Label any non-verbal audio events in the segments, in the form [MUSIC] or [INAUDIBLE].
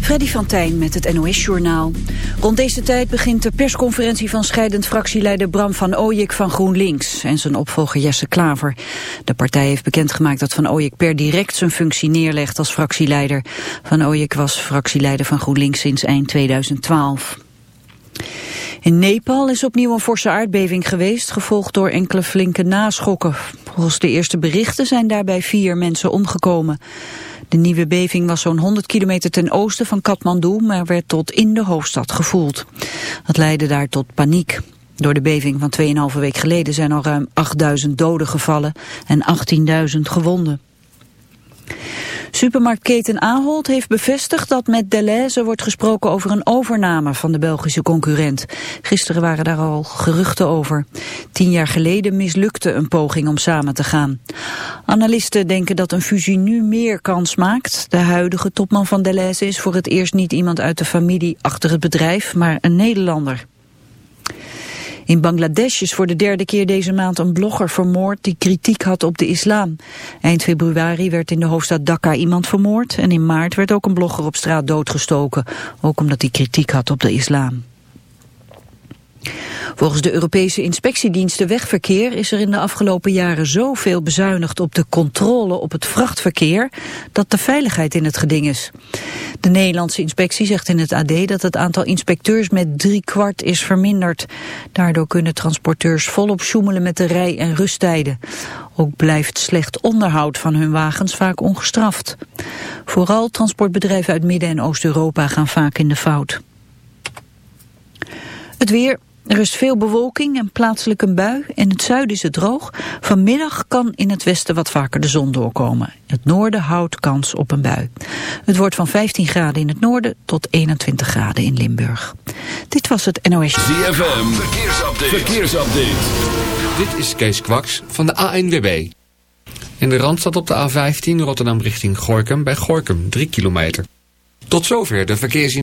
Freddy van Tijn met het NOS-journaal. Rond deze tijd begint de persconferentie van scheidend fractieleider Bram van Ooyik van GroenLinks en zijn opvolger Jesse Klaver. De partij heeft bekendgemaakt dat van Ooyik per direct zijn functie neerlegt als fractieleider. Van Ooyik was fractieleider van GroenLinks sinds eind 2012. In Nepal is opnieuw een forse aardbeving geweest, gevolgd door enkele flinke naschokken. Volgens de eerste berichten zijn daarbij vier mensen omgekomen. De nieuwe beving was zo'n 100 kilometer ten oosten van Kathmandu, maar werd tot in de hoofdstad gevoeld. Dat leidde daar tot paniek. Door de beving van 2,5 week geleden zijn al ruim 8000 doden gevallen en 18.000 gewonden. Supermarktketen Ahold heeft bevestigd dat met Deleuze wordt gesproken over een overname van de Belgische concurrent. Gisteren waren daar al geruchten over. Tien jaar geleden mislukte een poging om samen te gaan. Analisten denken dat een fusie nu meer kans maakt. De huidige topman van Deleuze is voor het eerst niet iemand uit de familie achter het bedrijf, maar een Nederlander. In Bangladesh is voor de derde keer deze maand een blogger vermoord die kritiek had op de islam. Eind februari werd in de hoofdstad Dhaka iemand vermoord en in maart werd ook een blogger op straat doodgestoken, ook omdat hij kritiek had op de islam. Volgens de Europese inspectiediensten wegverkeer is er in de afgelopen jaren zoveel bezuinigd op de controle op het vrachtverkeer dat de veiligheid in het geding is. De Nederlandse inspectie zegt in het AD dat het aantal inspecteurs met drie kwart is verminderd. Daardoor kunnen transporteurs volop sjoemelen met de rij- en rusttijden. Ook blijft slecht onderhoud van hun wagens vaak ongestraft. Vooral transportbedrijven uit Midden- en Oost-Europa gaan vaak in de fout. Het weer, er is veel bewolking en plaatselijk een bui. In het zuiden is het droog. Vanmiddag kan in het westen wat vaker de zon doorkomen. Het noorden houdt kans op een bui. Het wordt van 15 graden in het noorden tot 21 graden in Limburg. Dit was het NOS. ZFM, verkeersupdate. verkeersupdate. Dit is Kees Kwaks van de ANWB. In de Randstad op de A15 Rotterdam richting Gorkum bij Gorkum 3 kilometer. Tot zover de verkeersin.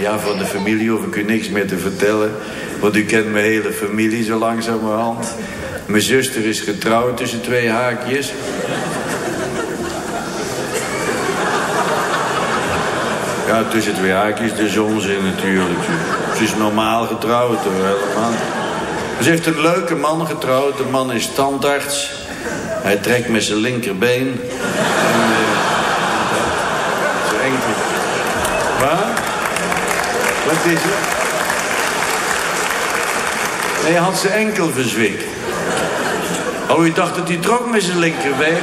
Ja, van de familie hoef ik u niks meer te vertellen. Want u kent mijn hele familie zo langzamerhand. Mijn zuster is getrouwd tussen twee haakjes. Ja, tussen twee haakjes, is onzin natuurlijk. Ze is normaal getrouwd hoor, helemaal. Ze heeft een leuke man getrouwd. De man is tandarts. Hij trekt met zijn linkerbeen. En, eh, zijn enkel. Wat? Wat is het? Hij had zijn enkel verzwikt. Oh, u dacht dat hij trok met zijn linkerbeen?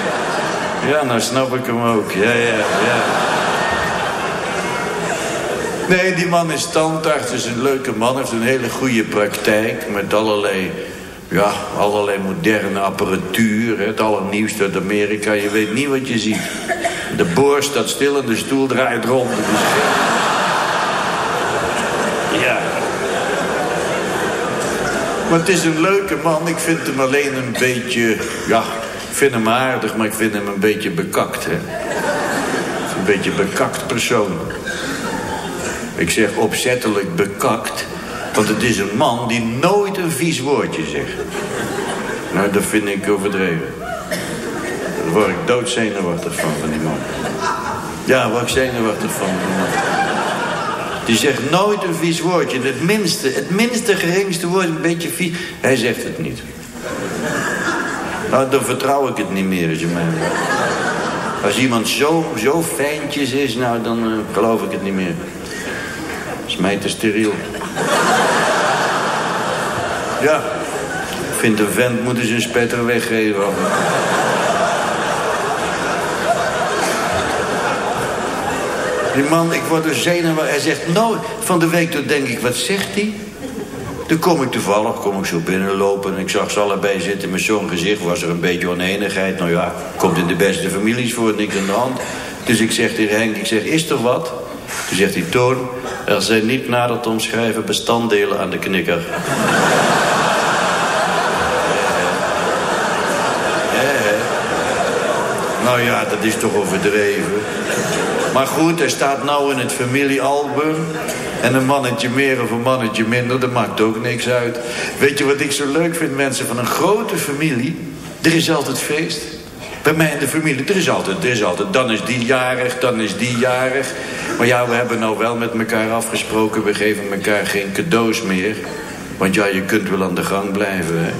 Ja, nou snap ik hem ook. Ja, ja, ja. Nee, die man is tandarts, is een leuke man. heeft een hele goede praktijk met allerlei, ja, allerlei moderne apparatuur. Het allernieuwste uit Amerika. Je weet niet wat je ziet. De boor staat stil en de stoel draait rond. Het is gek. Ja. Maar het is een leuke man. Ik vind hem alleen een beetje... Ja, ik vind hem aardig, maar ik vind hem een beetje bekakt. Hè. Een beetje bekakt persoon. Ik zeg opzettelijk bekakt. Want het is een man die nooit een vies woordje zegt. Nou, dat vind ik overdreven. Daar word ik doodzenuwachtig van, van die man. Ja, word ik zenuwachtig van. die man. Die zegt nooit een vies woordje. Het minste, het minste geringste woord, een beetje vies. Hij zegt het niet. Nou, dan vertrouw ik het niet meer als je mij... Als iemand zo, zo fijntjes is, nou, dan eh, geloof ik het niet meer. is mij te steriel. Ja. Ik vind een vent moeten zijn spetter weggeven. Die man, ik word er zenuwachtig. Hij zegt nooit. Van de week toen denk ik, wat zegt hij? Toen kom ik toevallig, kom ik zo binnenlopen... en ik zag ze allebei zitten met zo'n gezicht. Was er een beetje oneenigheid. Nou ja, komt in de beste families voor, niks aan de hand. Dus ik zeg tegen Henk, ik zeg, is er wat? Toen zegt hij, Toon, er zijn niet nader te omschrijven bestanddelen aan de knikker. [LAUGHS] Nou ja, dat is toch overdreven. Maar goed, hij staat nou in het familiealbum. En een mannetje meer of een mannetje minder, dat maakt ook niks uit. Weet je wat ik zo leuk vind, mensen van een grote familie? Er is altijd feest. Bij mij in de familie, er is altijd, er is altijd. Dan is die jarig, dan is die jarig. Maar ja, we hebben nou wel met elkaar afgesproken... we geven elkaar geen cadeaus meer. Want ja, je kunt wel aan de gang blijven, hè.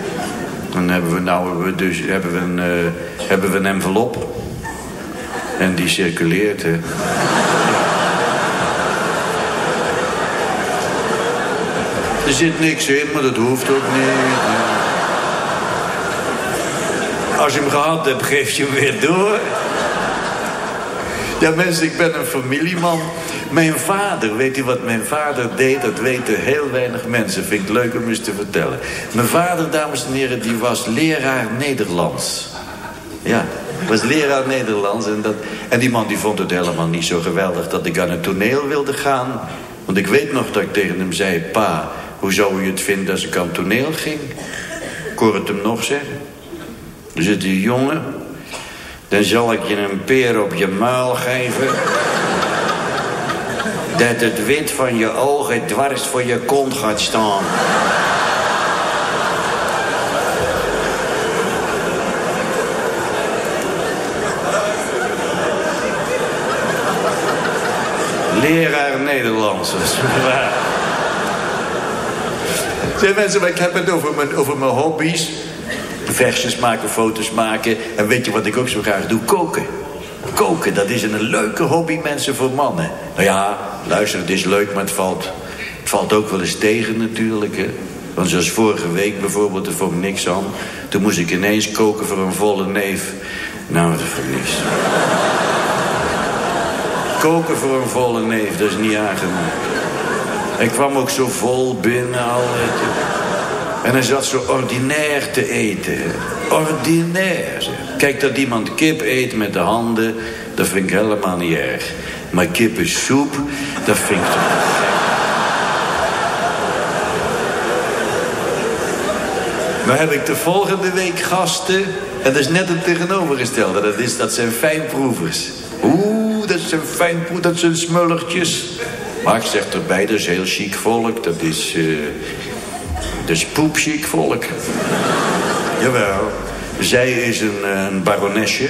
Dan hebben we nou we dus hebben we een, eh, hebben we een envelop. En die circuleert, hè. Er zit niks in, maar dat hoeft ook niet. Als je hem gehad hebt, geef je hem weer door. Ja, mensen, ik ben een familieman. Mijn vader, weet u wat mijn vader deed? Dat weten heel weinig mensen. Vind ik leuk om eens te vertellen. Mijn vader, dames en heren, die was leraar Nederlands. Ja, was leraar Nederlands. En, dat, en die man die vond het helemaal niet zo geweldig dat ik aan het toneel wilde gaan. Want ik weet nog dat ik tegen hem zei... Pa, hoe zou u het vinden als ik aan het toneel ging? Ik hoor het hem nog zeggen. Er zit een jongen. Dan zal ik je een peer op je muil geven. dat het wit van je ogen dwars voor je kont gaat staan. Leraar Nederlands. [LAUGHS] Zeg mensen, maar ik heb het over mijn, over mijn hobby's. Versjes maken, foto's maken. En weet je wat ik ook zo graag doe? Koken. Koken, dat is een leuke hobby, mensen, voor mannen. Nou ja, luister, het is leuk, maar het valt, het valt ook wel eens tegen natuurlijk, hè. Want zoals vorige week bijvoorbeeld, daar vond ik niks aan. Toen moest ik ineens koken voor een volle neef. Nou, dat vond ik niks. Koken voor een volle neef, dat is niet aangenaam. Hij kwam ook zo vol binnen al. En hij zat zo ordinair te eten. Ordinair. Kijk, dat iemand kip eet met de handen, dat vind ik helemaal niet erg. Maar kippensoep, dat vind ik toch. Maar heb ik de volgende week gasten. En dat is net het tegenovergestelde. Dat, is, dat zijn fijnproevers. Oeh, dat zijn dat zijn smullertjes. Maar ik zeg erbij, dat is heel chic volk. Dat is, eh dat is poepchic volk. Jawel. Zij is een, eh, een baronesje.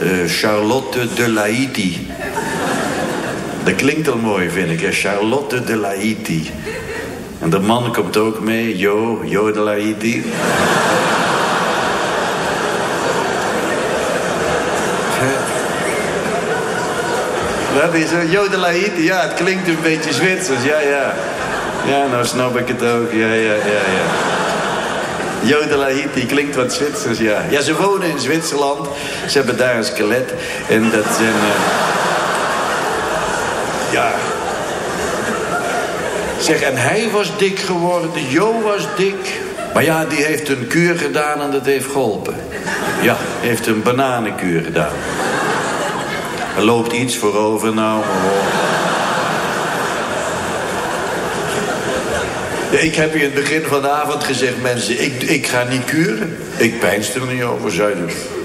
eh, Charlotte de Laïti. Dat klinkt al mooi, vind ik. Hè? Charlotte de Laïti. En de man komt ook mee. Jo, Jo de Laïti. Dat is een Jo de Laïti. Ja, het klinkt een beetje Zwitsers. Ja, ja. Ja, nou snap ik het ook. Ja, ja, ja, ja. Jo de Laïti klinkt wat Zwitsers, ja. Ja, ze wonen in Zwitserland. Ze hebben daar een skelet. En dat zijn... eh, Ja. Zeg, en hij was dik geworden, Jo was dik. Maar ja, die heeft een kuur gedaan en dat heeft geholpen. Ja, heeft een bananenkuur gedaan. Er loopt iets voorover nou. Ja, Ik heb je in het begin van de avond gezegd, mensen, ik, ik ga niet kuren. Ik pijnst er niet over.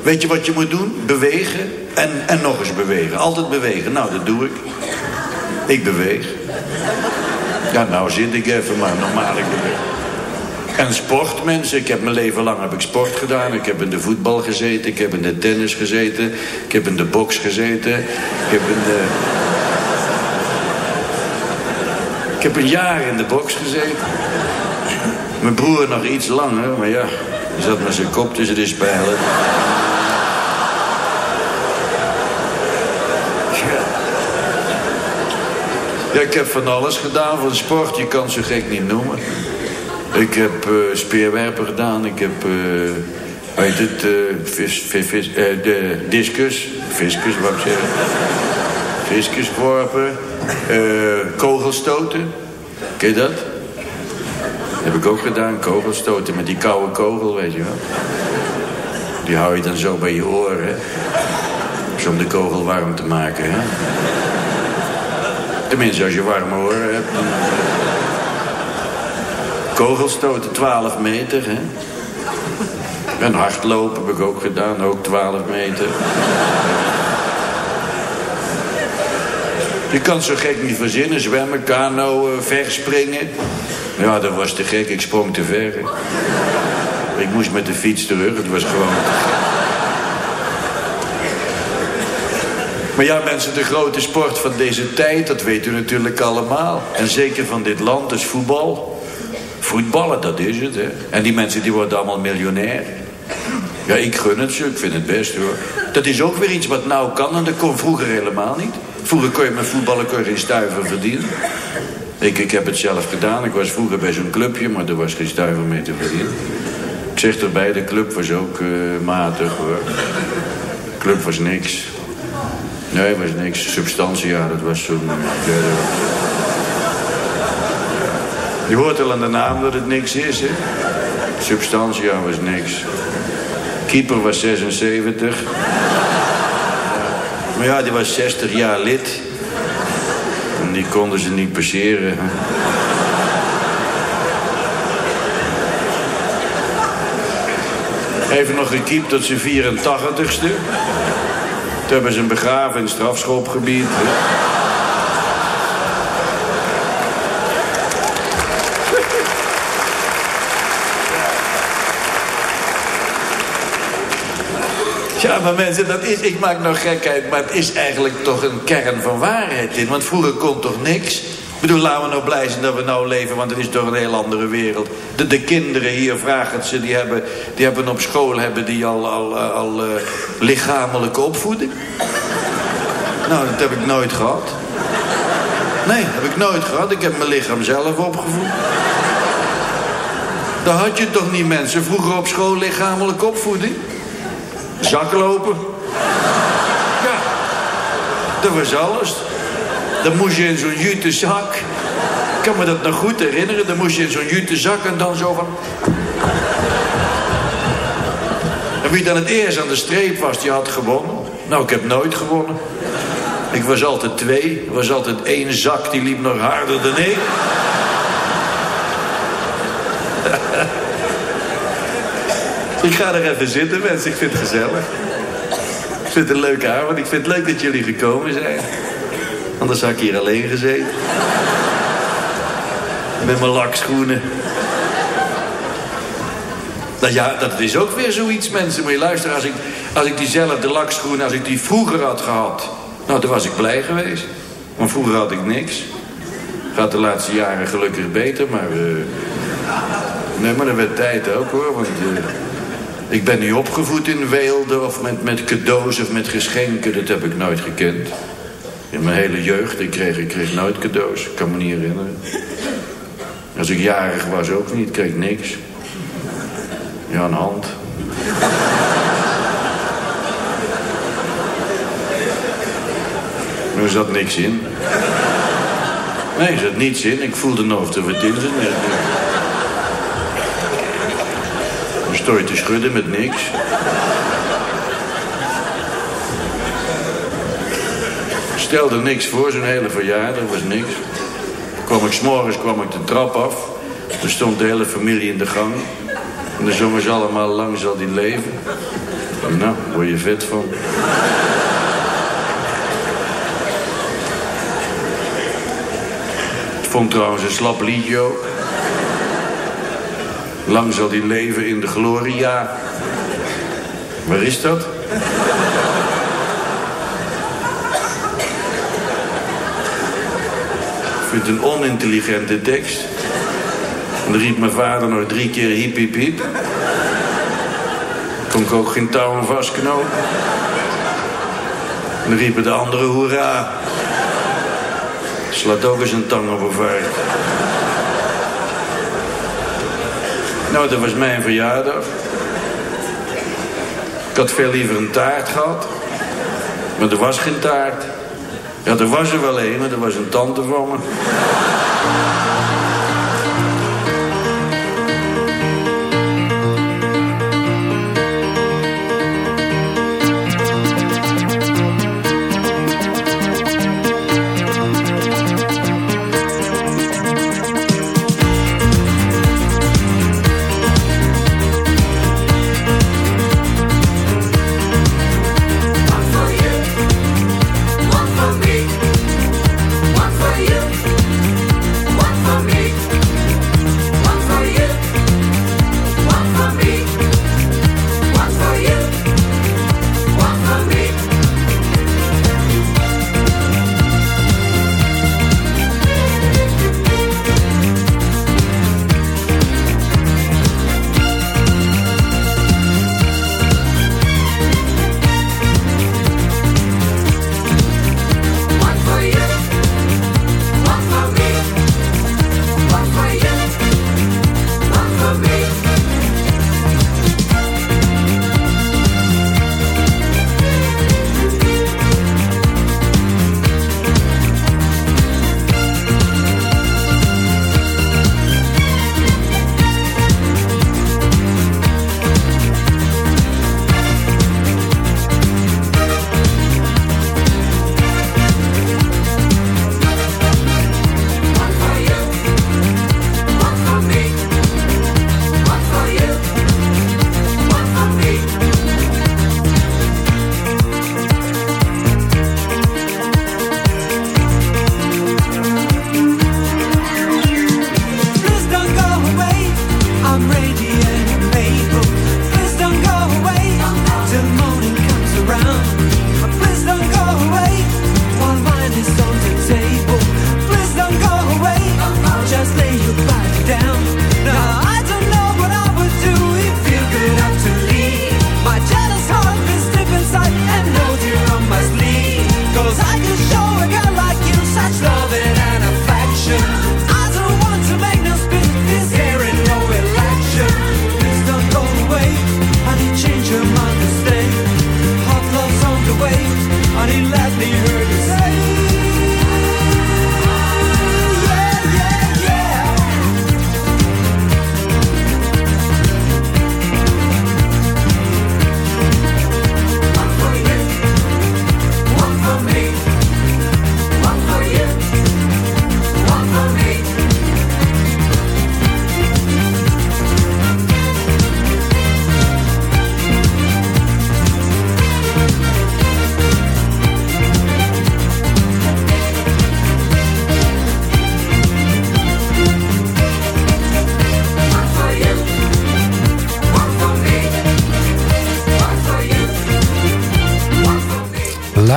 Weet je wat je moet doen? Bewegen en, en nog eens bewegen. Altijd bewegen. Nou, dat doe ik. Ik beweeg. Ja, nou zit ik even, maar normaal ik beweeg. En sport, mensen. Ik heb mijn leven lang heb ik sport gedaan. Ik heb in de voetbal gezeten. Ik heb in de tennis gezeten. Ik heb in de box gezeten. Ik heb in de... Ik heb een jaar in de box gezeten. Mijn broer nog iets langer, maar ja... Die zat met zijn kop tussen de spijlen. Ja. Ik heb van alles gedaan van sport. Je kan zo gek niet noemen. Ik heb eh, speerwerpen gedaan. Ik heb, weet het, eh, vis, eh, de discus. Fiscus, wou ik zeggen. Fiscusworpen. eh kogelstoten. Ken je dat? Heb ik ook gedaan, kogelstoten met die koude kogel, weet je wel. Die hou je dan zo bij je oren, hè. Om de kogel warm te maken, hè. Tenminste, als je warme oren hebt. Dan... Kogelstoten 12 meter, hè. En hardlopen heb ik ook gedaan, ook 12 meter. Je kan zo gek niet verzinnen. Zwemmen, kano, verspringen. Ja, dat was te gek. Ik sprong te ver. Ik moest met de fiets terug. Het was gewoon. Maar ja, mensen, de grote sport van deze tijd, dat weet u natuurlijk allemaal. En zeker van dit land, is voetbal. Voetballen, dat is het, hè. En die mensen die worden allemaal miljonair. Ja, ik gun het ze, ik vind het best, hoor. Dat is ook weer iets wat nou kan en dat kon vroeger helemaal niet. Vroeger kon je met voetballen je geen stuiver verdienen. Ik, ik heb het zelf gedaan. Ik was vroeger bij zo'n clubje, maar er was geen stuiver mee te verdienen. Ik zeg erbij, de club was ook eh, matig, hoor. Club was niks. Nee, was niks. Substantie, ja, dat was zo'n... ja, was- Je hoort al aan de naam dat het niks is, hè? Substantia was niks. Keeper was 76. Maar ja, die was 60 jaar lid. En die konden ze niet passeren. Even nog gekiept tot zijn 84ste. Toen hebben ze hem begraven in het strafschopgebied. Ja, maar mensen, dat is, ik maak nog gekheid, maar het is eigenlijk toch een kern van waarheid in. Want vroeger kon toch niks? Ik bedoel, laten we nou blij zijn dat we nou leven, want het is toch een heel andere wereld. De, de kinderen hier, vragen het ze, die hebben, die hebben op school hebben die al, al, eh, al eh, lichamelijke opvoeding. Nou, dat heb ik nooit gehad. Nee, heb ik nooit gehad. Ik heb mijn lichaam zelf opgevoed. Dat had je toch niet, mensen? Vroeger op school lichamelijke opvoeding? Zaklopen. Ja, dat was alles. Dan moest je in zo'n jute zak. Ik kan me dat nog goed herinneren. Dan moest je in zo'n jute zak en dan zo van... En wie dan het eerst aan de streep was, die had gewonnen. Nou, ik heb nooit gewonnen. Ik was altijd twee. Er was altijd één zak, die liep nog harder dan ik. Ik ga er even zitten, mensen. Ik vind het gezellig. Ik vind het een leuke avond. Ik vind het leuk dat jullie gekomen zijn. Anders had ik hier alleen gezeten. Met mijn lakschoenen. Nou ja, dat is ook weer zoiets, mensen. Moet je luisteren, als ik, als ik diezelfde lakschoenen, als ik die vroeger had gehad... Nou, dan was ik blij geweest. Want vroeger had ik niks. Gaat de laatste jaren gelukkig beter, maar... eh, Nee, maar dat werd tijd ook, hoor. Want eh, ik ben niet opgevoed in weelde of met, met cadeaus of met geschenken. Dat heb ik nooit gekend. In mijn hele jeugd, ik kreeg, ik nooit cadeaus. Ik kan me niet herinneren. Als ik jarig was ook niet, kreeg niks. Ja, een hand. Er zat niks in. Nee, er zat niets in. Ik voelde nog te vertellen. Stond je te schudden met niks. Stelde niks voor, zo'n hele verjaardag, was niks. Kwam ik s'morgens kwam ik de trap af. Er stond de hele familie in de gang. En dan zongen ze allemaal lang zal die leven. Nou, word je vet van. Ik vond trouwens een slap liedje ook. Lang zal die leven in de gloria. Waar is dat? Ik vind het een onintelligente tekst. En dan riep mijn vader nog drie keer hiep hiep hiep. Kon ik ook geen touwen vastknopen. En dan riepen de anderen hoera. Slaat ook eens een tang op een. Nou, dat was mijn verjaardag. Ik had veel liever een taart gehad. Maar er was geen taart. Ja, er was er wel een, maar er was een tante van me.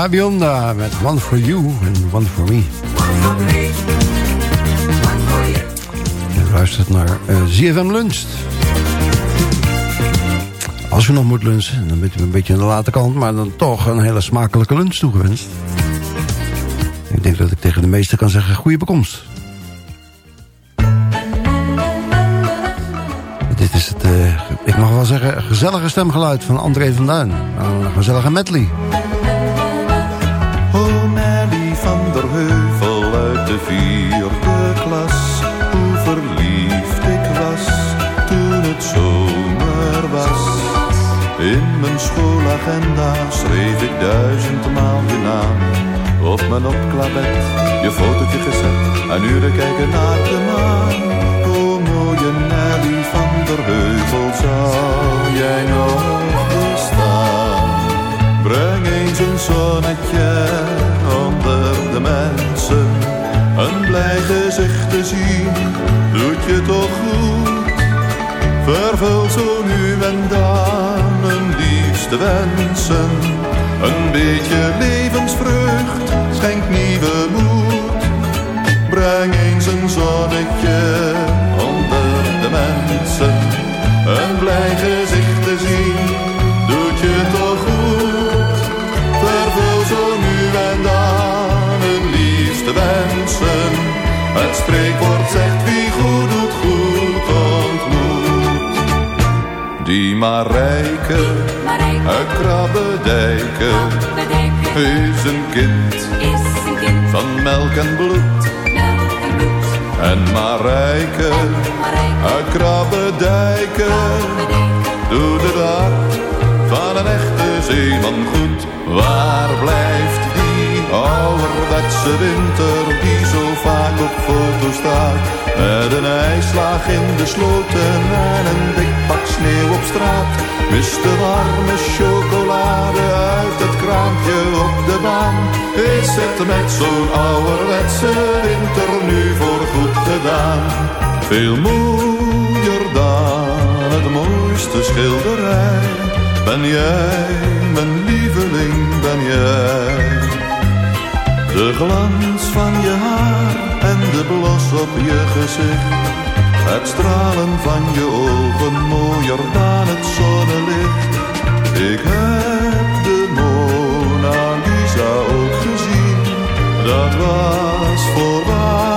La Bionda met One For You en One For Me. Je luistert naar eh ZFM Lunch. Als u nog moet lunchen, dan bent u een beetje aan de late kant... maar dan toch een hele smakelijke lunch toegewenst. Ik denk dat ik tegen de meesten kan zeggen, goede bekomst. Dit is het, eh, ik mag wel zeggen, gezellige stemgeluid van André van Duin. Een gezellige medley. Schoolagenda schreef ik duizendmaal je naam. Op mijn opklapbed je fotootje gezet en uren kijken naar de maan. O mooie Nelly van der Heuvel, zou jij nog bestaan? Breng eens een zonnetje onder de mensen. Een blij gezicht te zien, doet je toch goed. Vervul zo nu en dan liefste wensen. Een beetje levensvrucht schenkt nieuwe moed. Breng eens een zonnetje onder de mensen. Een blij gezicht te zien, doet je toch goed. Vervul zo nu en dan een liefste wensen. Het spreekwoord zegt wie goed doet goed ontmoet. Die Marijke uit Krabbedijken is een kind van melk en bloed. En Marijke uit Krabbedijken doet het hart van een echte zeeman goed. Waar blijft die ouderwetse winter die zo vaak op foto staat? Met een ijslaag in de sloten en een dik pak sneeuw op straat. Mist de warme chocolade uit het kraampje op de baan. Is het met zo'n ouderwetse winter nu voor goed gedaan? Veel mooier dan het mooiste schilderij. Ben jij, mijn lieveling, ben jij. De glans van je haar en de blos op je gezicht. Het stralen van je ogen mooier dan het zonnelicht. Ik heb de Mona Lisa ook gezien. Dat was voorwaar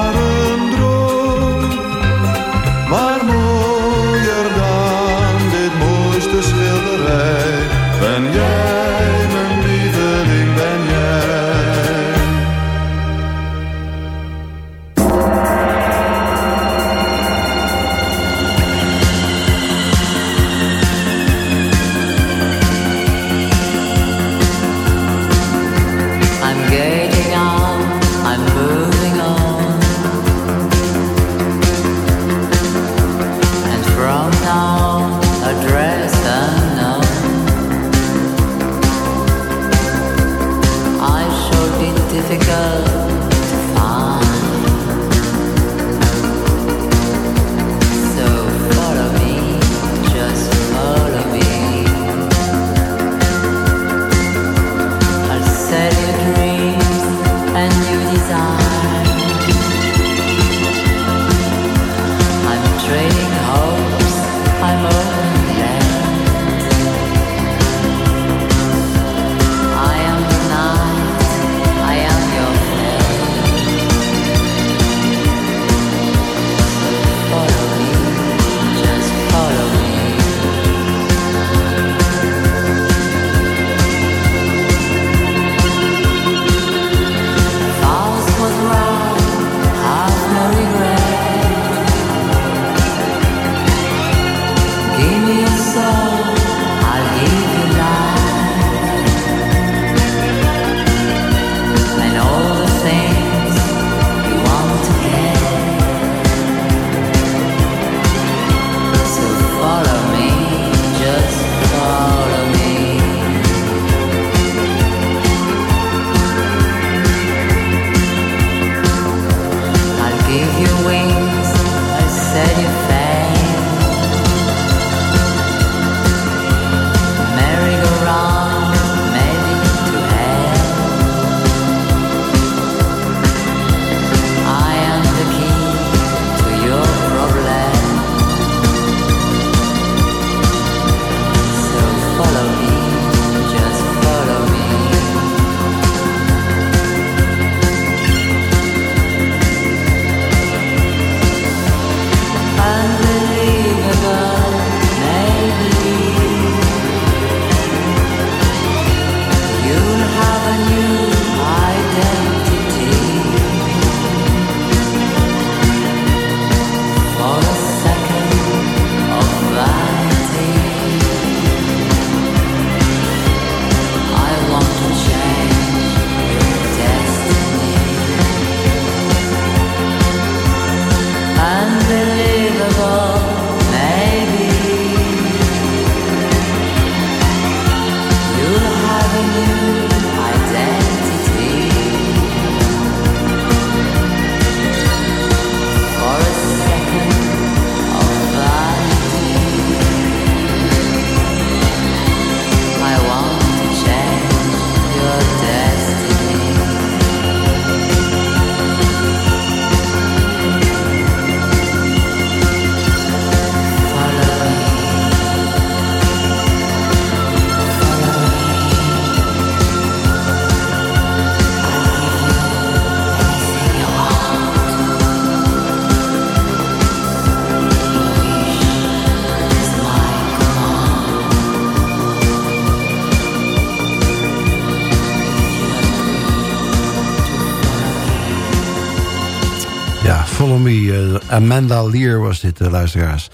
Amanda Lear was dit, eh, luisteraars.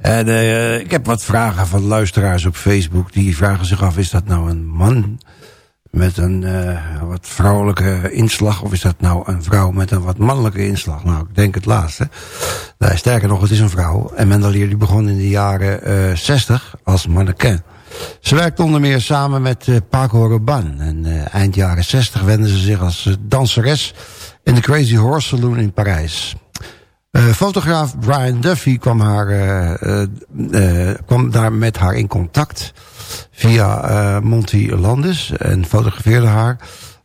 En eh, ik heb wat vragen van luisteraars op Facebook. Die vragen zich af, is dat nou een man met een eh, wat vrouwelijke inslag... of is dat nou een vrouw met een wat mannelijke inslag? Nou, ik denk het laatste. Sterker nog, het is een vrouw. Amanda Lear die begon in de jaren eh 60 als mannequin. Ze werkte onder meer samen met eh, Paco Rabanne. En eind jaren 60 wendde ze zich als danseres in de Crazy Horse Saloon in Parijs. Eh, fotograaf Brian Duffy kwam, haar, eh, eh, kwam daar met haar in contact via Monty Landis en fotografeerde haar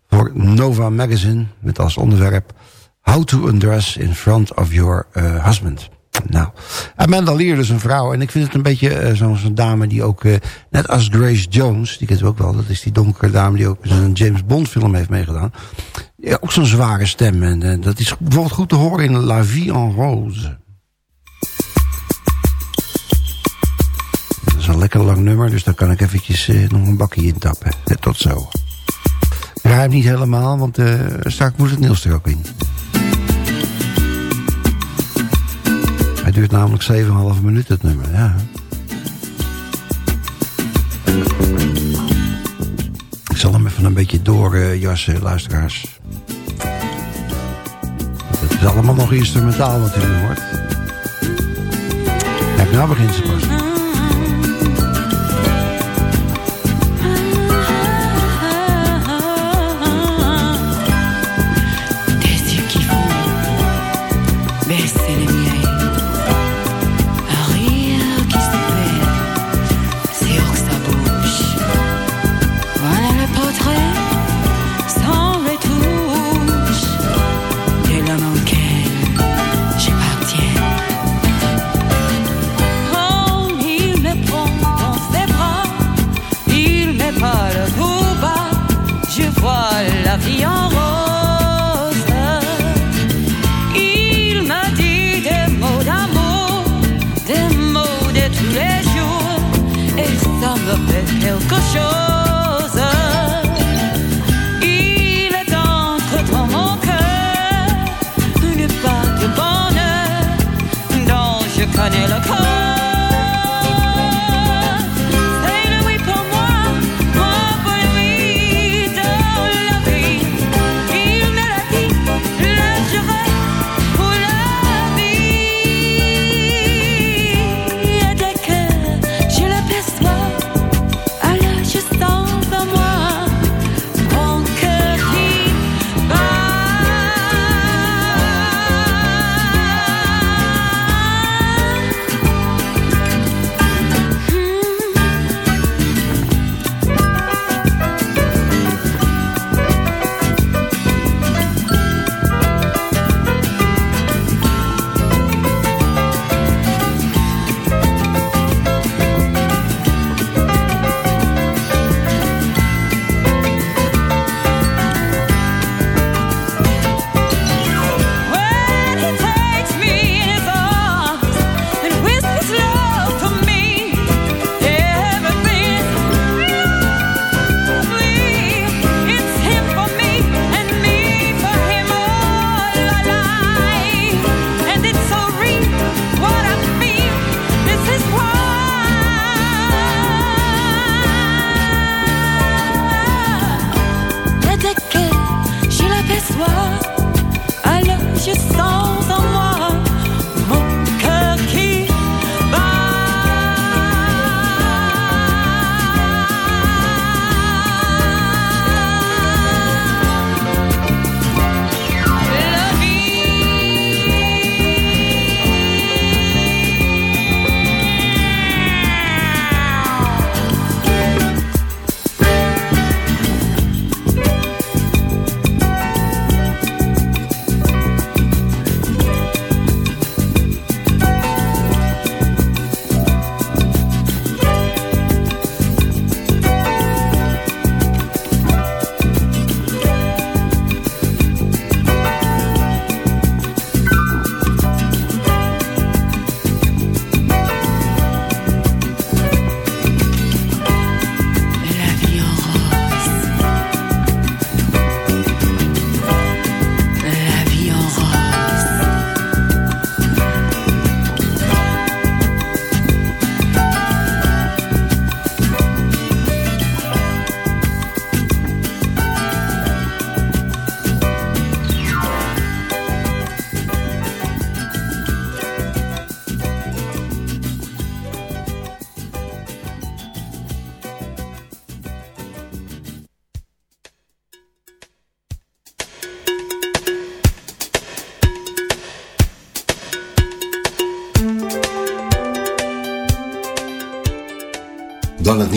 voor Nova Magazine met als onderwerp How to Undress in Front of Your Husband. Nou, Amanda Lear dus een vrouw. En ik vind het een beetje zo'n dame die ook... net als Grace Jones, die kent u ook wel. Dat is die donkere dame die ook in een James Bond film heeft meegedaan. Ja, ook zo'n zware stem. En eh, dat is bijvoorbeeld goed te horen in La Vie en Rose. Dat is een lekker lang nummer, dus daar kan ik eventjes eh, nog een bakje in tappen. Eh, tot zo. Hem niet helemaal, want eh straks moet het Niels er ook in. Hij duurt namelijk 7,5 minuten het nummer, ja. Ik zal hem even een beetje doorjassen, luisteraars. Is allemaal nog instrumentaal wat u nu hoort. Nou begint ze pas.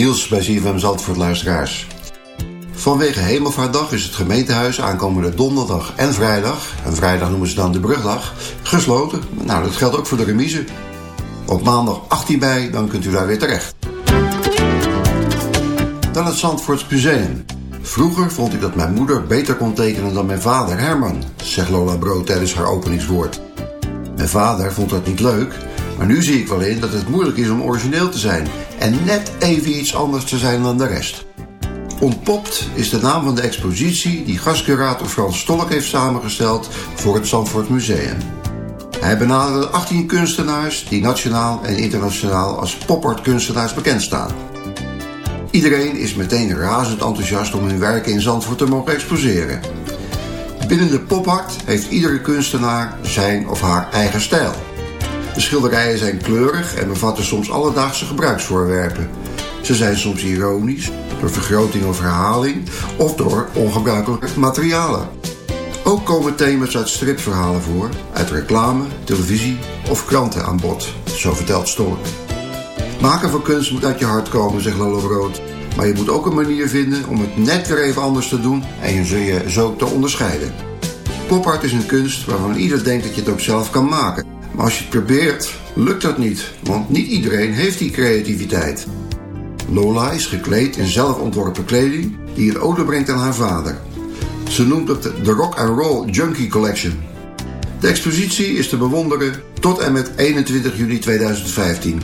Nieuws bij CFM Zandvoort luisteraars. Vanwege Hemelvaartdag is het gemeentehuis aankomende donderdag en vrijdag, en vrijdag noemen ze dan de brugdag, gesloten. Nou, dat geldt ook voor de remise. Op maandag 18 mei, dan kunt u daar weer terecht. Dan het Zandvoorts Museum. Vroeger vond ik dat mijn moeder beter kon tekenen dan mijn vader Herman, zegt Lola Brood tijdens haar openingswoord. Mijn vader vond dat niet leuk, maar nu zie ik wel in dat het moeilijk is om origineel te zijn en net even iets anders te zijn dan de rest. Ontpopt is de naam van de expositie die gastcurator Frans Stolk heeft samengesteld voor het Zandvoort Museum. Hij benaderde 18 kunstenaars die nationaal en internationaal als pop-art kunstenaars bekend staan. Iedereen is meteen razend enthousiast om hun werken in Zandvoort te mogen exposeren. Binnen de pop-art heeft iedere kunstenaar zijn of haar eigen stijl. De schilderijen zijn kleurig en bevatten soms alledaagse gebruiksvoorwerpen. Ze zijn soms ironisch, door vergroting of herhaling, of door ongebruikelijke materialen. Ook komen thema's uit stripverhalen voor, uit reclame, televisie of kranten aan bod, zo vertelt Stolk. Maken van kunst moet uit je hart komen, zegt Lolo Brood. Maar je moet ook een manier vinden om het net weer even anders te doen en je zo te onderscheiden. Popart is een kunst waarvan ieder denkt dat je het ook zelf kan maken. Maar als je het probeert, lukt dat niet, want niet iedereen heeft die creativiteit. Lola is gekleed in zelfontworpen kleding die een ode brengt aan haar vader. Ze noemt het de Rock and Roll Junkie Collection. De expositie is te bewonderen tot en met 21 juli 2015.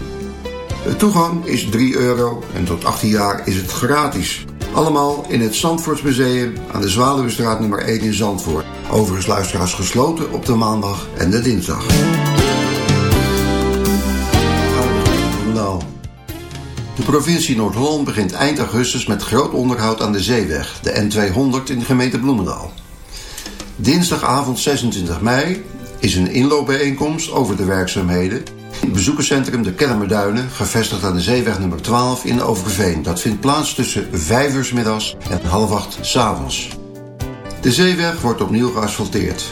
De toegang is 3 euro en tot 18 jaar is het gratis. Allemaal in het Zandvoortsmuseum aan de Zwaluwestraat nummer 1 in Zandvoort. Overigens luisteraars gesloten op de maandag en de dinsdag. Nou. De provincie Noord-Holland begint eind augustus met groot onderhoud aan de zeeweg, de N200 in de gemeente Bloemendaal. Dinsdagavond 26 mei is een inloopbijeenkomst over de werkzaamheden bezoekerscentrum de Kellermerduinen, gevestigd aan de zeeweg nummer 12 in Overveen. Dat vindt plaats tussen 5 uur middags en half 8 's avonds. De zeeweg wordt opnieuw geasfalteerd.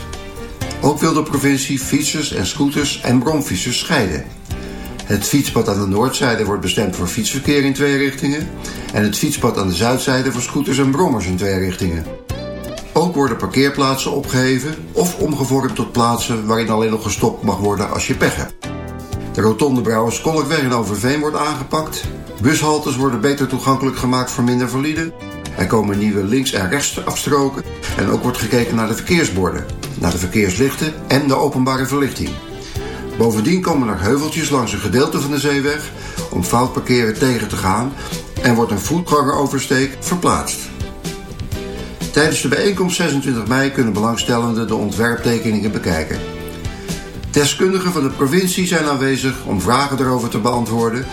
Ook wil de provincie fietsers en scooters en bromfietsers scheiden. Het fietspad aan de noordzijde wordt bestemd voor fietsverkeer in twee richtingen en het fietspad aan de zuidzijde voor scooters en brommers in twee richtingen. Ook worden parkeerplaatsen opgeheven of omgevormd tot plaatsen waarin alleen nog gestopt mag worden als je pech hebt. De rotonde Brouwerskolkweg in Overveen wordt aangepakt. Bushaltes worden beter toegankelijk gemaakt voor minder valide. Er komen nieuwe links- en rechtsafstroken. En ook wordt gekeken naar de verkeersborden, naar de verkeerslichten en de openbare verlichting. Bovendien komen er heuveltjes langs een gedeelte van de zeeweg om fout parkeren tegen te gaan en wordt een voetgangeroversteek verplaatst. Tijdens de bijeenkomst 26 mei kunnen belangstellenden de ontwerptekeningen bekijken. Deskundigen van de provincie zijn aanwezig om vragen erover te beantwoorden.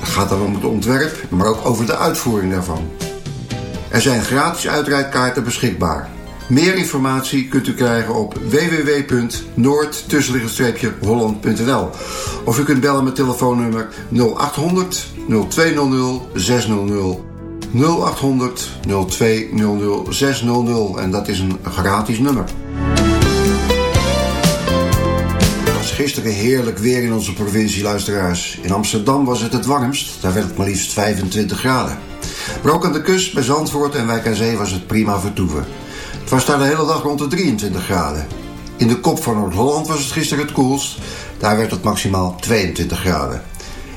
Het gaat dan om het ontwerp, maar ook over de uitvoering daarvan. Er zijn gratis uitrijdkaarten beschikbaar. Meer informatie kunt u krijgen op www.noord-holland.nl of u kunt bellen met telefoonnummer 0800 0200 600 0800 0200 600 en dat is een gratis nummer. Gisteren heerlijk weer in onze provincie, luisteraars. In Amsterdam was het het warmst, daar werd het maar liefst 25 graden. Maar ook aan de kust, bij Zandvoort en Wijk aan Zee was het prima vertoeven. Het was daar de hele dag rond de 23 graden. In de kop van Noord-Holland was het gisteren het koelst. Daar werd het maximaal 22 graden.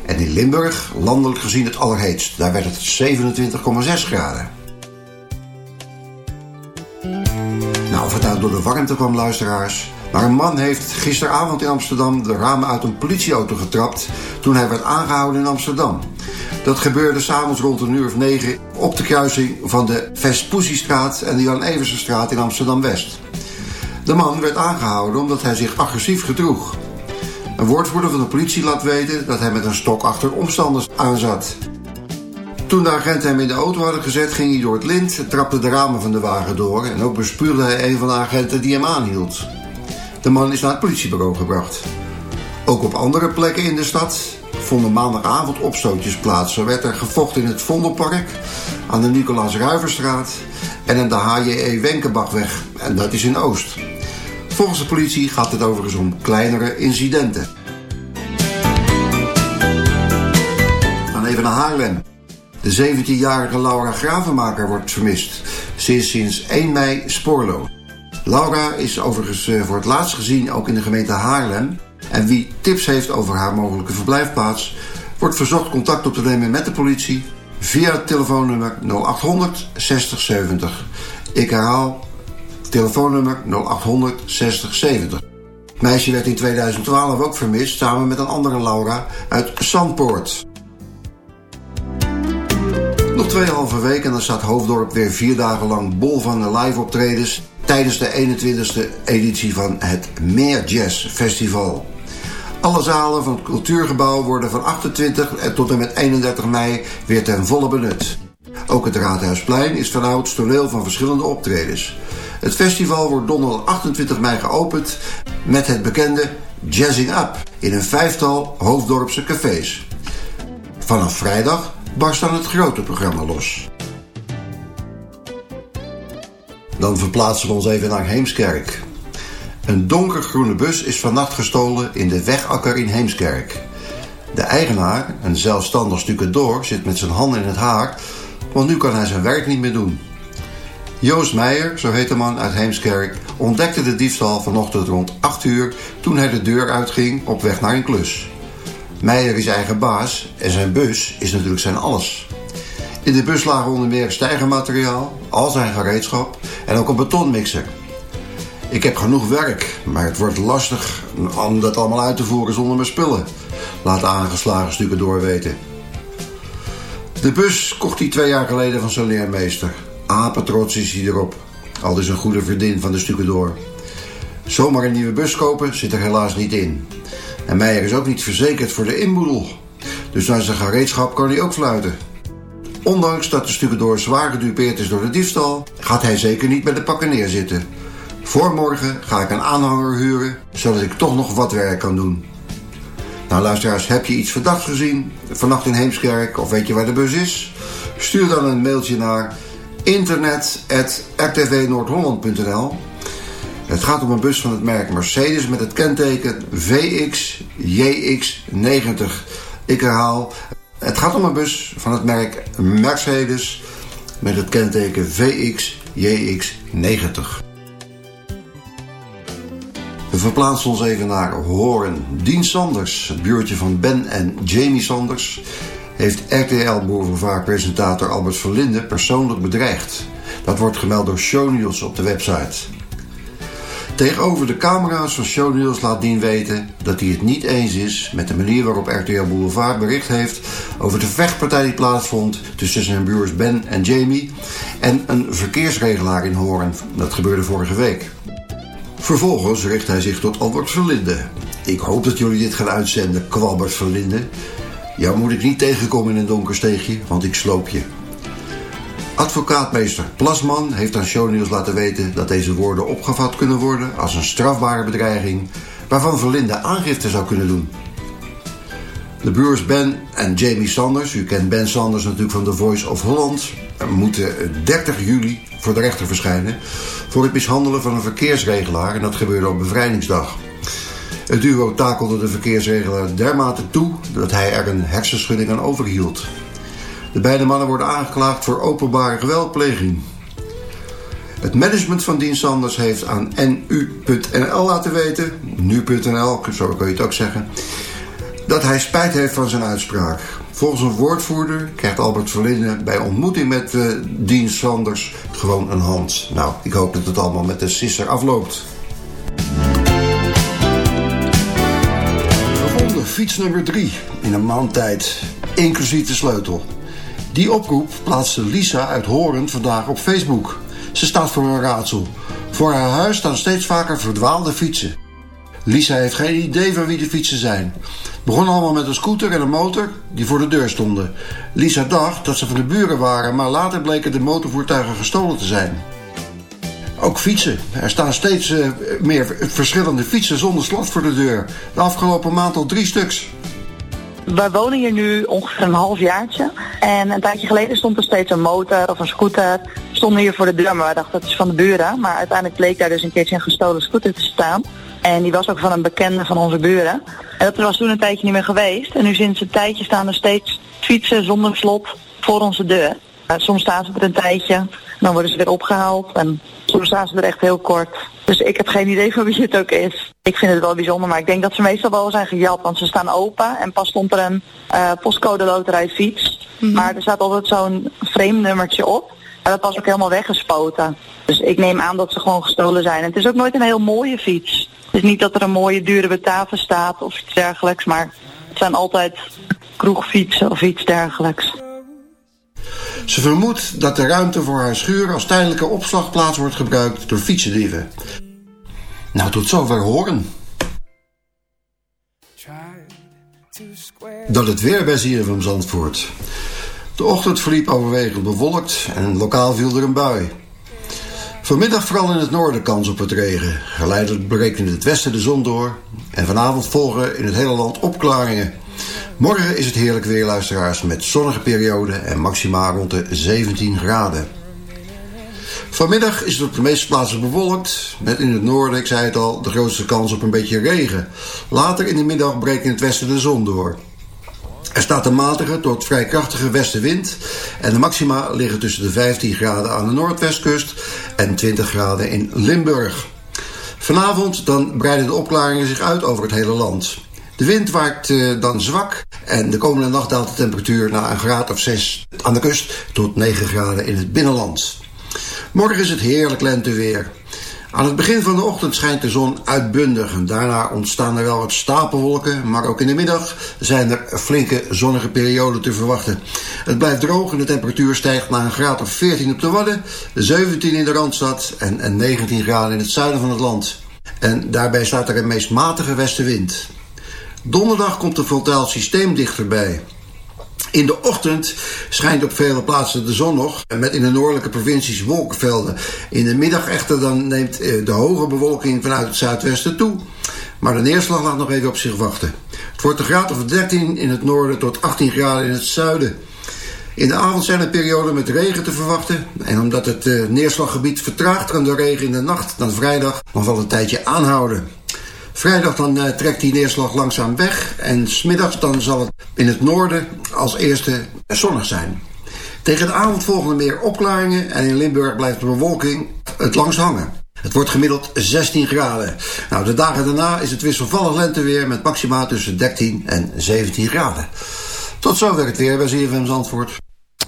En in Limburg, landelijk gezien het allerheetst. Daar werd het 27,6 graden. Nou, of het nou door de warmte kwam, luisteraars. Maar een man heeft gisteravond in Amsterdam de ramen uit een politieauto getrapt toen hij werd aangehouden in Amsterdam. Dat gebeurde s'avonds rond een uur of negen op de kruising van de Vespuccistraat en de Jan Eversenstraat in Amsterdam-West. De man werd aangehouden omdat hij zich agressief gedroeg. Een woordvoerder van de politie laat weten dat hij met een stok achter omstanders aanzat. Toen de agenten hem in de auto hadden gezet, ging hij door het lint, trapte de ramen van de wagen door en ook bespuurde hij een van de agenten die hem aanhield. De man is naar het politiebureau gebracht. Ook op andere plekken in de stad vonden maandagavond opstootjes plaats. Zo werd er gevochten in het Vondelpark, aan de Nicolaas Ruiverstraat en aan de H.J.E. Wenkenbachweg. En dat is in Oost. Volgens de politie gaat het overigens om kleinere incidenten. Dan even naar Haarlem. De 17-jarige Laura Gravenmaker wordt vermist. Ze is sinds 1 mei spoorloos. Laura is overigens eh, voor het laatst gezien ook in de gemeente Haarlem. En wie tips heeft over haar mogelijke verblijfplaats... wordt verzocht contact op te nemen met de politie... via het telefoonnummer 0800 60 70. Ik herhaal, telefoonnummer 0800 60 70. Het meisje werd in 2012 ook vermist... samen met een andere Laura uit Zandpoort. Nog tweeënhalve week en dan staat Hoofddorp weer vier dagen lang bol van de live optredens tijdens de 21ste editie van het Meer Jazz Festival. Alle zalen van het cultuurgebouw worden van 28 en tot en met 31 mei weer ten volle benut. Ook het Raadhuisplein is vanouds toneel van verschillende optredens. Het festival wordt donderdag 28 mei geopend met het bekende Jazzing Up in een vijftal Hoofddorpse cafés. Vanaf vrijdag barst dan het grote programma los. Dan verplaatsen we ons even naar Heemskerk. Een donkergroene bus is vannacht gestolen in de wegakker in Heemskerk. De eigenaar, een zelfstandig stucadoor, zit met zijn handen in het haar, want nu kan hij zijn werk niet meer doen. Joost Meijer, zo heet de man uit Heemskerk, ontdekte de diefstal vanochtend rond 8 uur toen hij de deur uitging op weg naar een klus. Meijer is eigen baas en zijn bus is natuurlijk zijn alles. In de bus lagen onder meer stijgermateriaal, al zijn gereedschap en ook een betonmixer. Ik heb genoeg werk, maar het wordt lastig om dat allemaal uit te voeren zonder mijn spullen. Laat aangeslagen stukken doorweten. De bus kocht hij twee jaar geleden van zijn leermeester. Apetrots is hij erop. Al is een goede vriendin van de stukken door. Zomaar een nieuwe bus kopen zit er helaas niet in. En Meijer is ook niet verzekerd voor de inboedel. Dus naar zijn gereedschap kan hij ook fluiten. Ondanks dat de stucadoor zwaar gedupeerd is door de diefstal, gaat hij zeker niet bij de pakken neerzitten. Voor morgen ga ik een aanhanger huren, zodat ik toch nog wat werk kan doen. Nou luisteraars, heb je iets verdachts gezien? Vannacht in Heemskerk of weet je waar de bus is? Stuur dan een mailtje naar internet.rtvnoordholland.nl Het gaat om een bus van het merk Mercedes met het kenteken VXJX90. Ik herhaal, het gaat om een bus van het merk Mercedes met het kenteken VXJX90. We verplaatsen ons even naar Horen. Dien Sanders, het buurtje van Ben en Jamie Sanders, heeft RTL-boulevard-presentator Albert Verlinde persoonlijk bedreigd. Dat wordt gemeld door Shownieuws op de website. Tegenover de camera's van Shownieuws laat Dien weten dat hij het niet eens is met de manier waarop RTL Boulevard bericht heeft over de vechtpartij die plaatsvond tussen zijn broers Ben en Jamie en een verkeersregelaar in Horen. Dat gebeurde vorige week. Vervolgens richt hij zich tot Albert Verlinde. Ik hoop dat jullie dit gaan uitzenden, Kwalbert Verlinde. Jou moet ik niet tegenkomen in een donker steegje, want ik sloop je. Advocaatmeester Plasman heeft aan Shownieuws laten weten dat deze woorden opgevat kunnen worden als een strafbare bedreiging waarvan Verlinde aangifte zou kunnen doen. De broers Ben en Jamie Sanders, u kent Ben Sanders natuurlijk van The Voice of Holland, moeten 30 juli voor de rechter verschijnen voor het mishandelen van een verkeersregelaar en dat gebeurde op bevrijdingsdag. Het duo takelde de verkeersregelaar dermate toe dat hij er een hersenschudding aan overhield. De beide mannen worden aangeklaagd voor openbare geweldpleging. Het management van Dien Sanders heeft aan nu.nl laten weten, nu.nl, zo kan je het ook zeggen, dat hij spijt heeft van zijn uitspraak. Volgens een woordvoerder krijgt Albert Verlinde bij ontmoeting met uh, Sanders gewoon een hand. Nou, ik hoop dat het allemaal met de sisser afloopt. Gevonden fiets nummer 3 in een maand tijd, inclusief de sleutel. Die oproep plaatste Lisa uit Horen vandaag op Facebook. Ze staat voor een raadsel. Voor haar huis staan steeds vaker verdwaalde fietsen. Lisa heeft geen idee van wie de fietsen zijn. Het begon allemaal met een scooter en een motor die voor de deur stonden. Lisa dacht dat ze van de buren waren, maar later bleken de motorvoertuigen gestolen te zijn. Ook fietsen. Er staan steeds uh, meer verschillende fietsen zonder slot voor de deur. De afgelopen maand al drie stuks. Wij wonen hier nu ongeveer een halfjaartje. En een tijdje geleden stond er steeds een motor of een scooter. Stonden hier voor de deur, maar wij dachten dat is van de buren. Maar uiteindelijk bleek daar dus een keertje een gestolen scooter te staan. En die was ook van een bekende van onze buren. En dat was toen een tijdje niet meer geweest. En nu sinds een tijdje staan er steeds fietsen zonder slot voor onze deur. Eh, soms staan ze er een tijdje, dan worden ze weer opgehaald. En soms staan ze er echt heel kort. Dus ik heb geen idee [LAUGHS] van wie het ook is. Ik vind het wel bijzonder, maar ik denk dat ze meestal wel zijn gejat. Want ze staan open en pas stond er een eh, postcode loterij fiets. Maar er staat altijd zo'n frame nummertje op. En dat was ook helemaal weggespoten. Dus ik neem aan dat ze gewoon gestolen zijn. En het is ook nooit een heel mooie fiets. Het is niet dat er een mooie dure Batavus staat of iets dergelijks. Maar het zijn altijd kroegfietsen of iets dergelijks. Ze vermoedt dat de ruimte voor haar schuur als tijdelijke opslagplaats wordt gebruikt door fietsendieven. Nou, tot zover horen. Dat het weer bij ZFM Zandvoort. De ochtend verliep overwegend bewolkt en lokaal viel er een bui. Vanmiddag vooral in het noorden kans op het regen. Geleidelijk breekt in het westen de zon door. En vanavond volgen in het hele land opklaringen. Morgen is het heerlijk weer, luisteraars, met zonnige perioden en maxima rond de 17 graden. Vanmiddag is het op de meeste plaatsen bewolkt, met in het noorden, ik zei het al, de grootste kans op een beetje regen. Later in de middag breekt in het westen de zon door. Er staat een matige tot vrij krachtige westenwind en de maxima liggen tussen de 15 graden aan de noordwestkust en 20 graden in Limburg. Vanavond dan breiden de opklaringen zich uit over het hele land. De wind waait eh, dan zwak en de komende nacht daalt de temperatuur naar een graad of 6 aan de kust tot 9 graden in het binnenland. Morgen is het heerlijk lenteweer. Aan het begin van de ochtend schijnt de zon uitbundig en daarna ontstaan er wel wat stapelwolken, maar ook in de middag zijn er flinke zonnige perioden te verwachten. Het blijft droog en de temperatuur stijgt naar een graad of 14 op de Wadden, 17 in de Randstad en 19 graden in het zuiden van het land. En daarbij staat er een meest matige westenwind. Donderdag komt een frontaal systeem dichterbij. In de ochtend schijnt op vele plaatsen de zon nog, met in de noordelijke provincies wolkenvelden. In de middag echter dan neemt eh, de hoge bewolking vanuit het zuidwesten toe. Maar de neerslag laat nog even op zich wachten. Het wordt een graad of 13 in het noorden tot 18 graden in het zuiden. In de avond zijn er perioden met regen te verwachten. En omdat het eh, neerslaggebied vertraagt, kan de regen in de nacht dan vrijdag nog wel een tijdje aanhouden. Vrijdag dan eh, trekt die neerslag langzaam weg. En smiddags dan zal het in het noorden als eerste zonnig zijn. Tegen de avond volgen er meer opklaringen. En in Limburg blijft de bewolking het langst hangen. Het wordt gemiddeld 16 graden. Nou, de dagen daarna is het wisselvallig lenteweer met maxima tussen 13 en 17 graden. Tot zover het weer bij ZFM Zandvoort.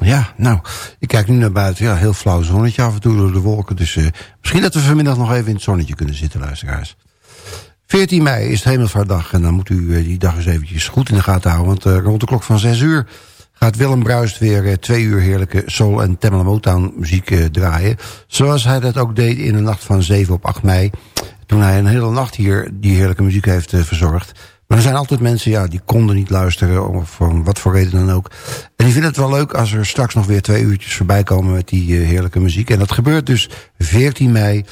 Ja, nou, ik kijk nu naar buiten. Ja, heel flauw zonnetje af en toe door de wolken. Dus eh, misschien dat we vanmiddag nog even in het zonnetje kunnen zitten, luisteraars. 14 mei is het Hemelvaartdag. En dan moet u eh, die dag eens eventjes goed in de gaten houden. Want eh, rond de klok van 6 uur gaat Willem Bruist weer eh, twee uur heerlijke soul- en Tamil Motown muziek draaien. Zoals hij dat ook deed in de nacht van 7 op 8 mei. Toen hij een hele nacht hier die heerlijke muziek heeft verzorgd. Maar er zijn altijd mensen ja, die konden niet luisteren, of voor wat voor reden dan ook. En die vinden het wel leuk als er straks nog weer twee uurtjes voorbij komen met die heerlijke muziek. En dat gebeurt dus 14 mei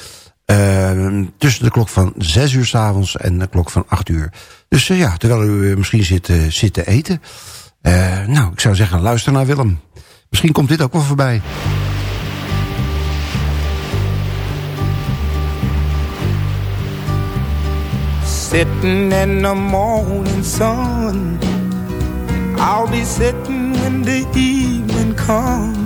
eh, tussen de klok van 6 uur s'avonds en de klok van 8 uur. Dus eh, ja, terwijl u eh, misschien zit, eh, zit te eten. Nou, ik zou zeggen, luister naar Willem. Misschien komt dit ook wel voorbij. Sitting in the morning sun. I'll be sitting when the evening comes.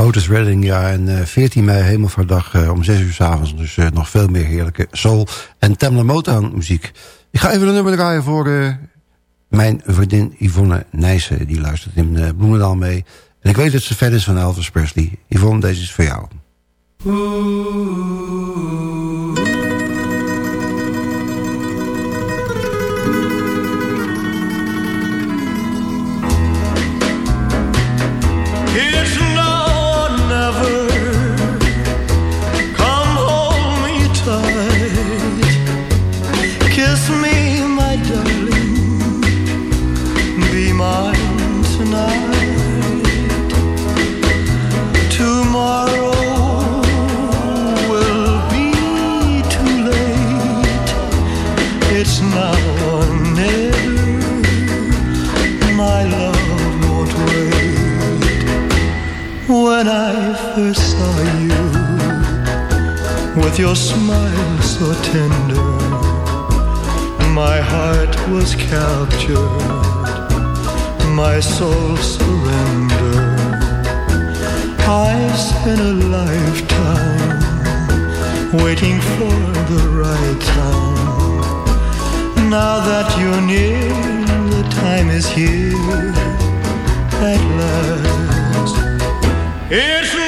Otis Redding, ja, en eh, 14 mei Hemelvaartdag uh, om 6 uur s avonds. Dus eh, nog veel meer heerlijke soul en Tamla Motown muziek. Ik ga even een nummer draaien voor eh, mijn vriendin Yvonne Nijssen. Die luistert in eh, Bloemendaal mee. En ik weet dat ze fan is van Elvis Presley. Yvonne, deze is voor jou. Now or never. My love won't wait. When I first saw you, with your smile so tender, my heart was captured, my soul surrendered. I spent a lifetime waiting for the right time. Now that you're near, the time is here at last. It's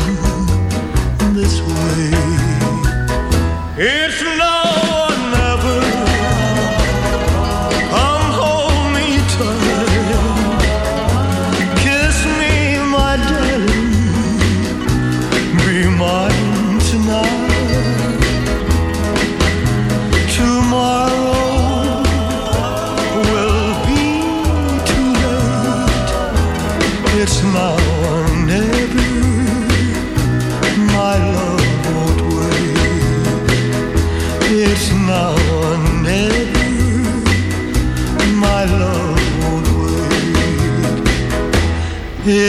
It's now or never. Come hold me tight. Kiss me, my darling. Be mine tonight.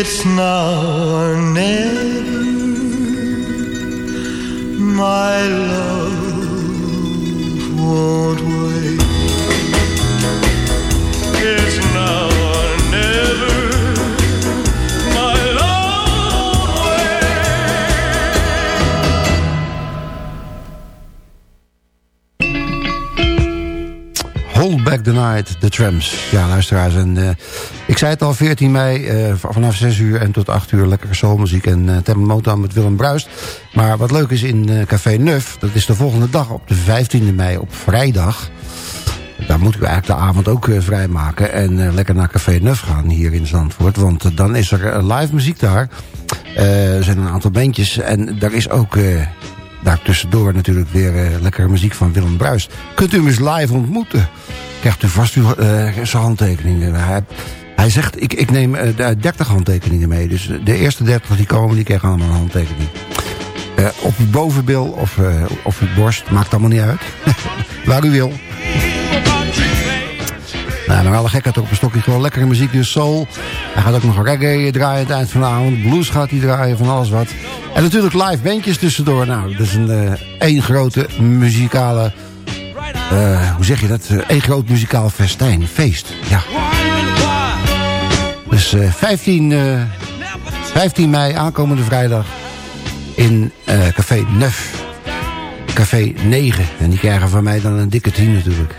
It's now or never. My love won't wait. It's now never. My love Hold Back the Night, The Tramps. Ja, luisteraars. En, ik zei het al, 14 mei, eh, vanaf 6 uur en tot 8 uur... lekkere soulmuziek en uh, met Willem Bruist. Maar wat leuk is in eh, Café Neuf, dat is de volgende dag... op de 15e mei, op vrijdag... daar moet u eigenlijk de avond ook vrijmaken. En lekker naar Café Neuf gaan hier in Zandvoort. Want dan is er live muziek daar. Er zijn een aantal bandjes. En daar is ook daar tussendoor natuurlijk weer eh, lekkere muziek van Willem Bruis. Kunt u hem eens live ontmoeten. Krijgt u vast uw, eh, zijn handtekeningen. Hij, hij zegt, ik, ik neem eh, de 30 handtekeningen mee. Dus de eerste 30 die komen, die krijgen allemaal een handtekening. Eh, op uw bovenbil of, eh, of uw borst, maakt allemaal niet uit. [LAUGHS] Waar u wil. Nou, maar alle gekheid op een stokje. Gewoon lekkere muziek, dus soul. Hij gaat ook nog reggae draaien aan het eind van de avond. Blues gaat hij draaien, van alles wat. En natuurlijk live bandjes tussendoor. Nou, dat is een eh, één grote muzikale... eh, hoe zeg je dat? Eh, Één groot muzikaal festijn, feest. Ja. Dus eh, 15, eh, 15 mei, aankomende vrijdag... in eh, Café Neuf. Café 9. En die krijgen van mij dan een dikke 10 natuurlijk.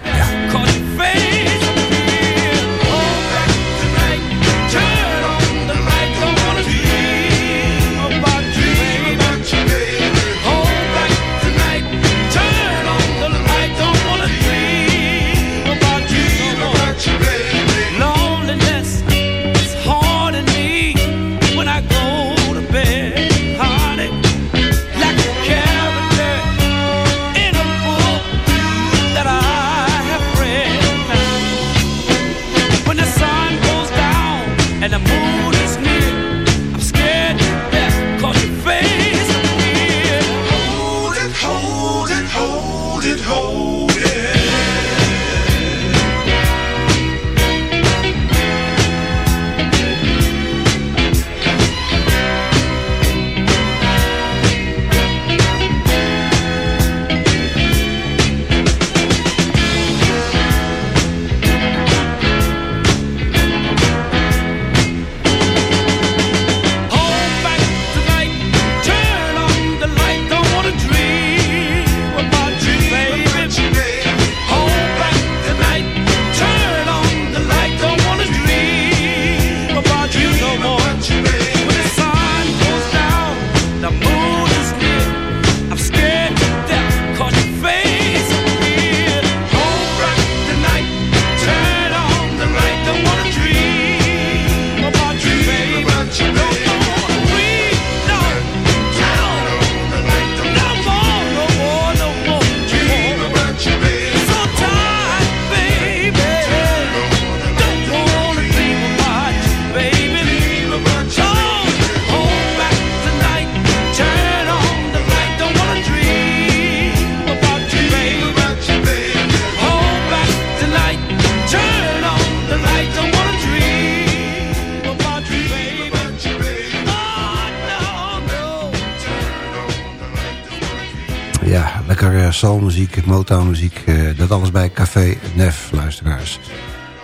Uh, soulmuziek, Motown-muziek. eh, dat alles bij Café Nef, luisteraars.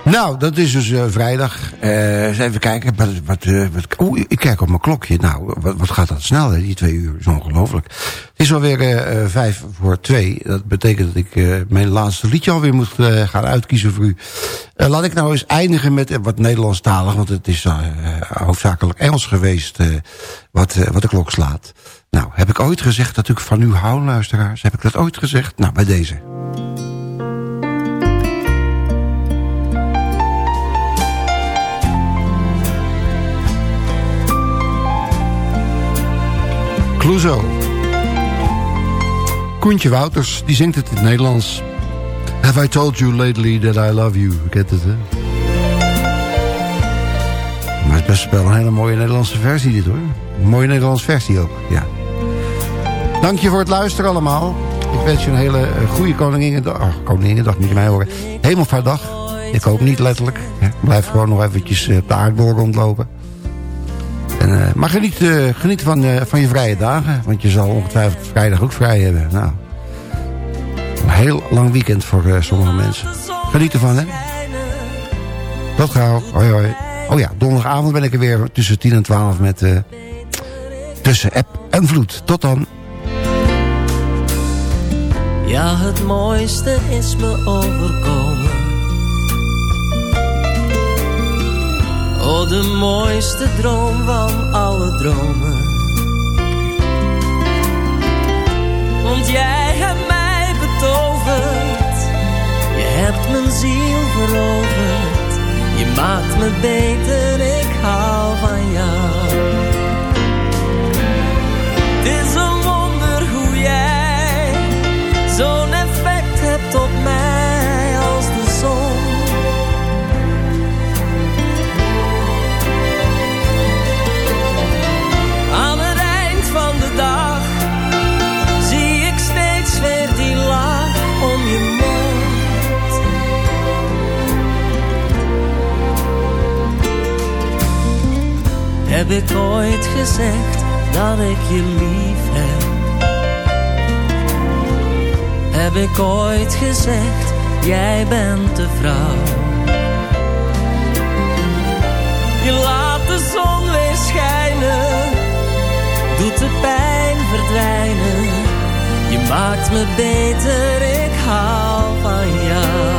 Nou, dat is dus eh, vrijdag. Eh, eens even kijken. Wat, wat, wat, ik kijk op mijn klokje. Nou, wat, wat gaat dat snel, hè? Die twee uur is ongelooflijk. Het is alweer eh, vijf voor twee. Dat betekent dat ik mijn laatste liedje alweer moet gaan uitkiezen voor u. Laat ik nou eens eindigen met wat Nederlandstalig. Want het is hoofdzakelijk Engels geweest wat, wat de klok slaat. Nou, heb ik ooit gezegd dat ik van u hou, luisteraars? Heb ik dat ooit gezegd? Nou, bij deze. Clouseau. Koentje Wouters, die zingt het in het Nederlands. Have I told you lately that I love you? Kent het, hè? Maar het is best wel een hele mooie Nederlandse versie dit, hoor. Mooie Nederlandse versie ook, ja. Dank je voor het luisteren allemaal. Ik wens je een hele eh, goede Koninginnedag. Oh, Koninginnedag moet je mij horen. Hemelvaartdag. Ik hoop niet letterlijk. Hè. Blijf gewoon nog eventjes eh, de aardbol rondlopen. En, eh, maar geniet, geniet van, van je vrije dagen. Want je zal ongetwijfeld vrijdag ook vrij hebben. Nou, een heel lang weekend voor sommige mensen. Geniet ervan, hè. Tot gauw. Hoi, hoi. Oh ja, donderdagavond ben ik er weer tussen 10 en 12 met... tussen app en vloed. Tot dan. Ja, het mooiste is me overkomen. Oh, de mooiste droom van alle dromen. Want jij hebt mij betoverd. Je hebt mijn ziel veroverd. Je maakt me beter, ik hou van jou. Is op mij als de zon. Aan het eind van de dag zie ik steeds weer die lach om je mond. Heb ik ooit gezegd dat ik je lief Heb ik ooit gezegd, jij bent de vrouw? Je laat de zon weer schijnen, doet de pijn verdwijnen. Je maakt me beter, ik hou van jou.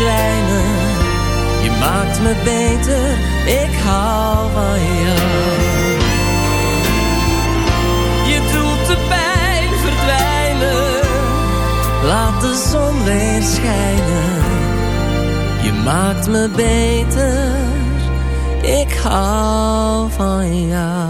Verdwijnen. Je maakt me beter, ik hou van jou. Je doet de pijn verdwijnen, laat de zon weer schijnen. Je maakt me beter, ik hou van jou.